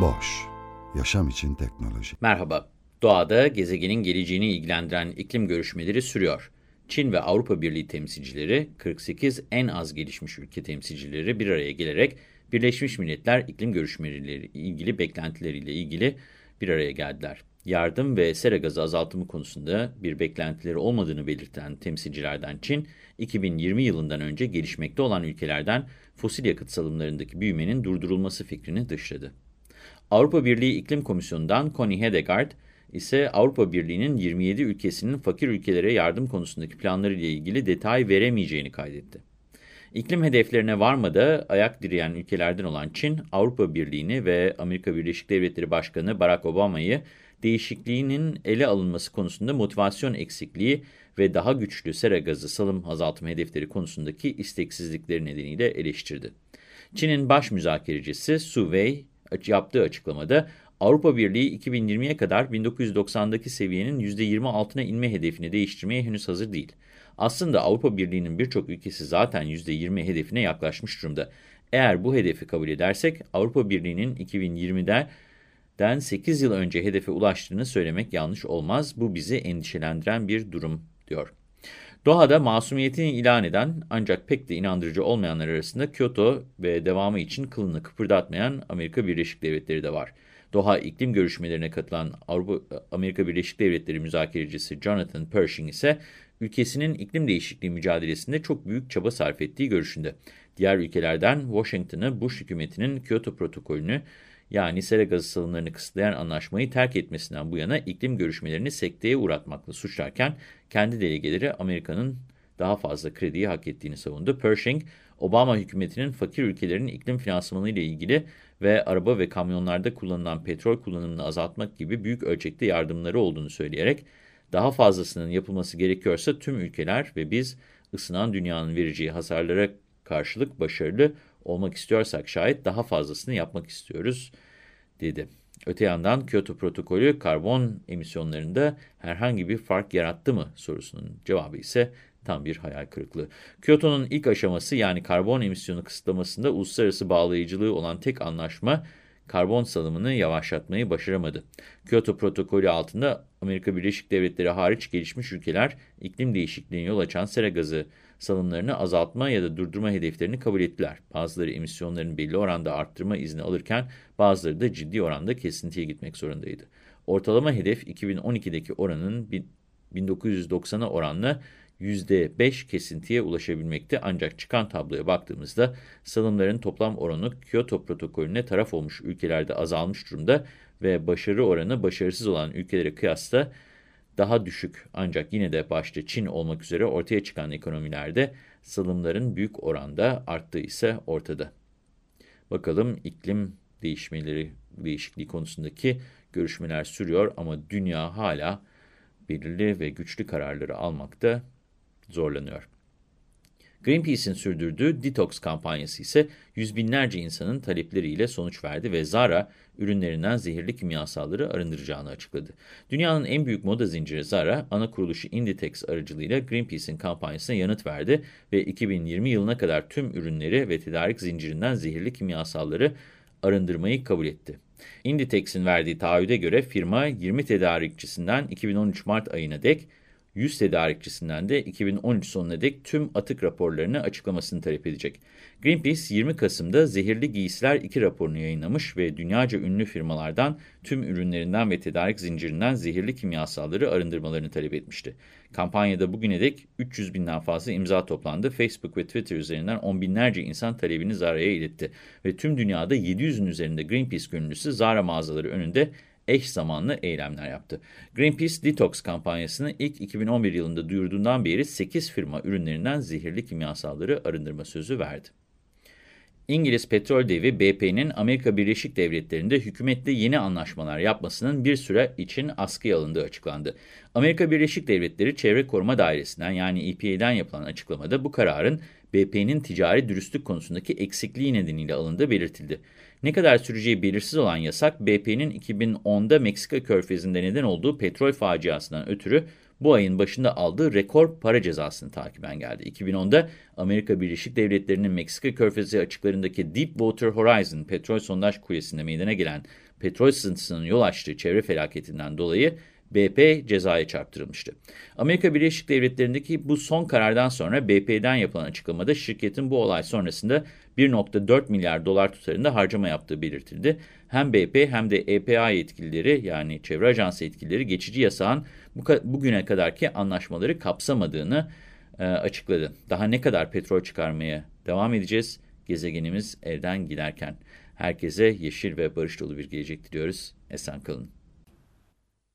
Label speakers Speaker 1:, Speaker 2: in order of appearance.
Speaker 1: Boş, yaşam için teknoloji.
Speaker 2: Merhaba, doğada gezegenin geleceğini ilgilendiren iklim görüşmeleri sürüyor. Çin ve Avrupa Birliği temsilcileri, 48 en az gelişmiş ülke temsilcileri bir araya gelerek Birleşmiş Milletler iklim görüşmeleri ilgili beklentileriyle ilgili bir araya geldiler. Yardım ve sera gazı azaltımı konusunda bir beklentileri olmadığını belirten temsilcilerden Çin, 2020 yılından önce gelişmekte olan ülkelerden fosil yakıt salımlarındaki büyümenin durdurulması fikrini dışladı. Avrupa Birliği İklim Komisyonu'ndan Connie Hedegaard ise Avrupa Birliği'nin 27 ülkesinin fakir ülkelere yardım konusundaki planları ile ilgili detay veremeyeceğini kaydetti. İklim hedeflerine varmada ayak direyen ülkelerden olan Çin, Avrupa Birliği'ni ve Amerika Birleşik Devletleri Başkanı Barack Obama'yı değişikliğinin ele alınması konusunda motivasyon eksikliği ve daha güçlü sera gazı salım azaltma hedefleri konusundaki isteksizlikleri nedeniyle eleştirdi. Çin'in baş müzakerecisi Su Wei yaptığı açıklamada Avrupa Birliği 2020'ye kadar 1990'daki seviyenin %20 altına inme hedefini değiştirmeye henüz hazır değil. Aslında Avrupa Birliği'nin birçok ülkesi zaten %20 hedefine yaklaşmış durumda. Eğer bu hedefi kabul edersek Avrupa Birliği'nin 2020'den 8 yıl önce hedefe ulaştığını söylemek yanlış olmaz. Bu bizi endişelendiren bir durum diyor. Doha'da masumiyetini ilan eden ancak pek de inandırıcı olmayanlar arasında Kyoto ve devamı için kılını kıpırdatmayan Amerika Birleşik Devletleri de var. Doha iklim görüşmelerine katılan Avrupa Amerika Birleşik Devletleri müzakerecisi Jonathan Pershing ise ülkesinin iklim değişikliği mücadelesinde çok büyük çaba sarf ettiği görüşünde. Diğer ülkelerden Washington'ı Bush hükümetinin Kyoto protokolünü yani sera gazı salımlarını kısıtlayan anlaşmayı terk etmesinden bu yana iklim görüşmelerini sekteye uğratmakla suçlarken kendi delegeleri Amerika'nın daha fazla krediyi hak ettiğini savundu. Pershing, Obama hükümetinin fakir ülkelerin iklim finansmanı ile ilgili ve araba ve kamyonlarda kullanılan petrol kullanımını azaltmak gibi büyük ölçekte yardımları olduğunu söyleyerek daha fazlasının yapılması gerekiyorsa tüm ülkeler ve biz ısınan dünyanın vereceği hasarlara karşılık başarılı olmak istiyorsak şayet daha fazlasını yapmak istiyoruz dedi. Öte yandan Kyoto protokolü karbon emisyonlarında herhangi bir fark yarattı mı sorusunun cevabı ise tam bir hayal kırıklığı. Kyoto'nun ilk aşaması yani karbon emisyonu kısıtlamasında uluslararası bağlayıcılığı olan tek anlaşma karbon salımını yavaşlatmayı başaramadı. Kyoto protokolü altında Amerika Birleşik Devletleri hariç gelişmiş ülkeler iklim değişikliğine yol açan sera gazı salımlarını azaltma ya da durdurma hedeflerini kabul ettiler. Bazıları emisyonlarını belli oranda arttırma izni alırken bazıları da ciddi oranda kesintiye gitmek zorundaydı. Ortalama hedef 2012'deki oranın 1990'a oranla %5 kesintiye ulaşabilmekte ancak çıkan tabloya baktığımızda salımların toplam oranı Kyoto protokolüne taraf olmuş ülkelerde azalmış durumda ve başarı oranı başarısız olan ülkelere kıyasla daha düşük ancak yine de başta Çin olmak üzere ortaya çıkan ekonomilerde salımların büyük oranda arttığı ise ortada. Bakalım iklim değişmeleri değişikliği konusundaki görüşmeler sürüyor ama dünya hala belirli ve güçlü kararları almakta zorlanıyor. Greenpeace'in sürdürdüğü detoks kampanyası ise yüz binlerce insanın talepleriyle sonuç verdi ve Zara ürünlerinden zehirli kimyasalları arındıracağını açıkladı. Dünyanın en büyük moda zinciri Zara, ana kuruluşu Inditex aracılığıyla Greenpeace'in kampanyasına yanıt verdi ve 2020 yılına kadar tüm ürünleri ve tedarik zincirinden zehirli kimyasalları arındırmayı kabul etti. Inditex'in verdiği taahhüde göre firma 20 tedarikçisinden 2013 Mart ayına dek 100 tedarikçisinden de 2013 sonuna dek tüm atık raporlarını açıklamasını talep edecek. Greenpeace 20 Kasım'da Zehirli Giysiler 2 raporunu yayınlamış ve dünyaca ünlü firmalardan tüm ürünlerinden ve tedarik zincirinden zehirli kimyasalları arındırmalarını talep etmişti. Kampanyada bugüne dek 300 binden fazla imza toplandı. Facebook ve Twitter üzerinden on binlerce insan talebini Zara'ya iletti. Ve tüm dünyada 700'ün üzerinde Greenpeace gönüllüsü Zara mağazaları önünde eş zamanlı eylemler yaptı. Greenpeace Detox kampanyasını ilk 2011 yılında duyurduğundan beri 8 firma ürünlerinden zehirli kimyasalları arındırma sözü verdi. İngiliz petrol devi BP'nin Amerika Birleşik Devletleri'nde hükümetle yeni anlaşmalar yapmasının bir süre için askıya alındığı açıklandı. Amerika Birleşik Devletleri Çevre Koruma Dairesi'nden yani EPA'den yapılan açıklamada bu kararın BP'nin ticari dürüstlük konusundaki eksikliği nedeniyle alındığı belirtildi. Ne kadar süreceği belirsiz olan yasak, BP'nin 2010'da Meksika körfezinde neden olduğu petrol faciasından ötürü bu ayın başında aldığı rekor para cezasını takiben geldi. 2010'da Amerika Birleşik Devletleri'nin Meksika körfezi açıklarındaki Deepwater Horizon petrol sondaj kuyusunda meydana gelen petrol sızıntısının yol açtığı çevre felaketinden dolayı BP cezaya çarptırılmıştı. Amerika Birleşik Devletleri'ndeki bu son karardan sonra BP'den yapılan açıklamada şirketin bu olay sonrasında 1.4 milyar dolar tutarında harcama yaptığı belirtildi. Hem BP hem de EPA yetkilileri yani çevre ajansı yetkilileri geçici yasağın bu, bugüne kadarki anlaşmaları kapsamadığını e, açıkladı. Daha ne kadar petrol çıkarmaya devam edeceğiz gezegenimiz elden giderken. Herkese yeşil ve barış dolu bir gelecek diliyoruz. Esen kalın.